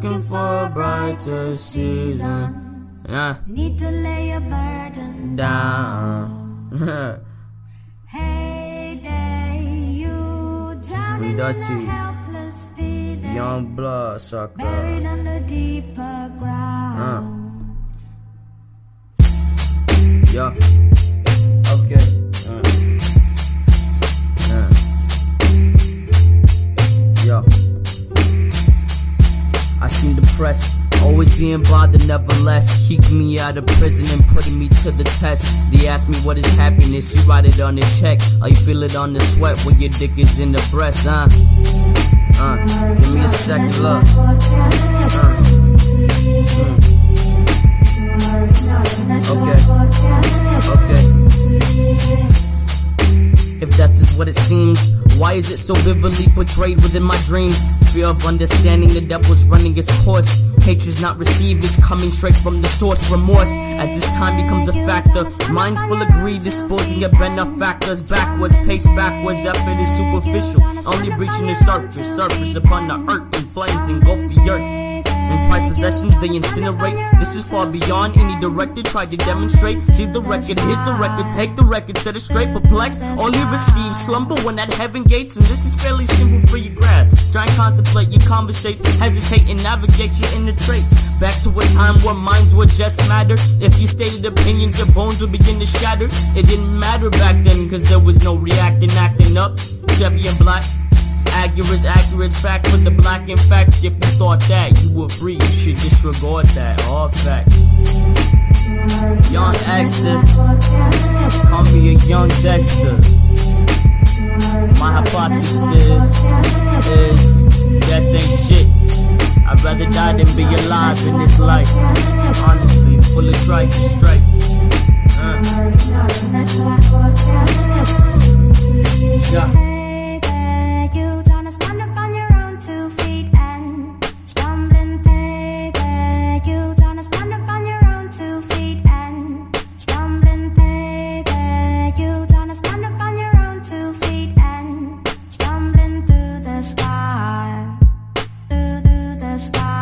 looking for a brighter season. Uh, Need to lay a burden down. Hey there, you drowning in a helpless feeling. Young blood sucker. Buried under deeper ground. Yeah. Always being bothered, nevertheless. Keeping me out of prison and putting me to the test. They ask me what is happiness, you write it on the check. Or you feel it on the sweat when your dick is in the breast, huh? Uh, give me a sec, love. Okay. Why is it so vividly portrayed within my dreams? Fear of understanding the devil's running its course. Hatred's not received, it's coming straight from the source. Remorse, as this time becomes a factor. Minds full of greed, disposing of benefactors. Backwards, pace backwards, effort is superficial. Only reaching the surface, surface upon the earth, and flames engulf the earth. Possessions they incinerate. This is far beyond any director tried to demonstrate. See the record, here's the record, take the record, set it straight, perplexed. Only receive slumber when at heaven gates, and this is fairly simple for you grab. Try and contemplate your conversates, hesitate and navigate your inner traits. Back to a time where minds were just matter. If you stated opinions, your bones would begin to shatter. It didn't matter back then, cause there was no reacting, acting up. Chevy and black. Accurate, accurate fact for the black. In fact, if you thought that you were free, you should disregard that. All fact. Young Exter, call me a young Dexter. My hypothesis is death ain't shit. I'd rather die than be alive in this life. Honestly, full of strife and. Uh. sky.